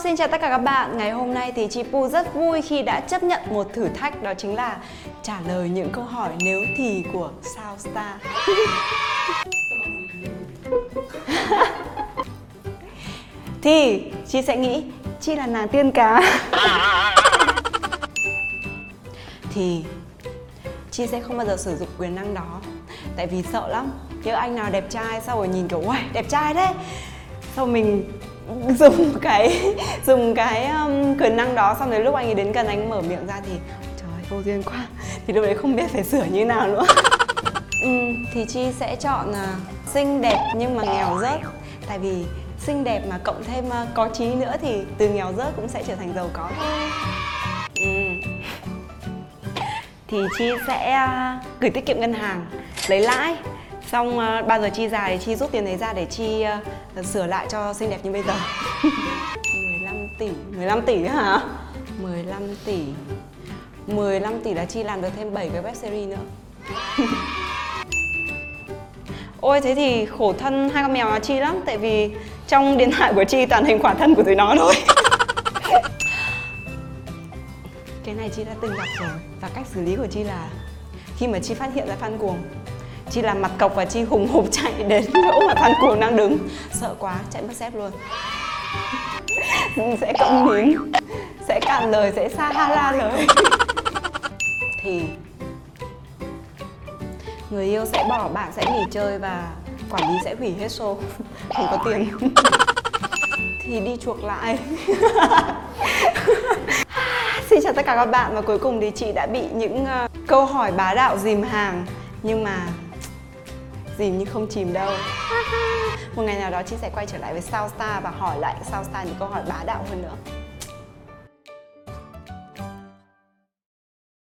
Vâng, xin chào tất cả các bạn. Ngày hôm nay thì chị Pu rất vui khi đã chấp nhận một thử thách, đó chính là trả lời những câu hỏi nếu thì của Sao Star. thì, chị sẽ nghĩ, chị là nàng tiên cá. thì, chị sẽ không bao giờ sử dụng quyền năng đó tại vì sợ lắm nhớ anh nào đẹp trai sau rồi nhìn kiểu, uầy, đẹp trai đấy sau mình dùng cái dùng cái um, quyền năng đó xong rồi lúc anh ấy đến gần anh mở miệng ra thì trời ơi, vô duyên quá. Thì lúc đấy không biết phải sửa như nào nữa. Ừ, thì chi sẽ chọn uh, xinh đẹp nhưng mà nghèo rớt. Tại vì xinh đẹp mà cộng thêm uh, có trí nữa thì từ nghèo rớt cũng sẽ trở thành giàu có thôi. Ừ. thì chi sẽ uh, gửi tiết kiệm ngân hàng lấy lãi xong uh, bao giờ chi dài thì chi rút tiền đấy ra để chi uh, sửa lại cho xinh đẹp như bây giờ? 15 tỷ 15 tỷ hả? 15 tỷ. 15 tỷ là chi làm được thêm 7 cái web series nữa. Ôi thế thì khổ thân hai con mèo là chi lắm Tại vì trong điện thoại của chi toàn hình khỏa thân của tụi nó thôi. Cái này chi đã từng gặp rồi Và cách xử lý của chi là Khi mà chi phát hiện ra fan cuồng Chi làm mặt cọc và Chi hùng hục chạy đến chỗ mà thằng Cuồng đang đứng. Sợ quá, chạy mất dép luôn. Sẽ cộng mím Sẽ cạn lời, sẽ xa ha la lời. Thì Người yêu sẽ bỏ, bạn sẽ nghỉ chơi và quản lý sẽ hủy hết show. Không có tiền. Thì đi chuộc lại. Xin chào tất cả các bạn. Và cuối cùng thì chị đã bị những uh, câu hỏi bá đạo dìm hàng. Nhưng mà dìm nhưng không chìm đâu. Một ngày nào đó chị sẽ quay trở lại với Sao Star và hỏi lại Sao Star những câu hỏi bá đạo hơn nữa.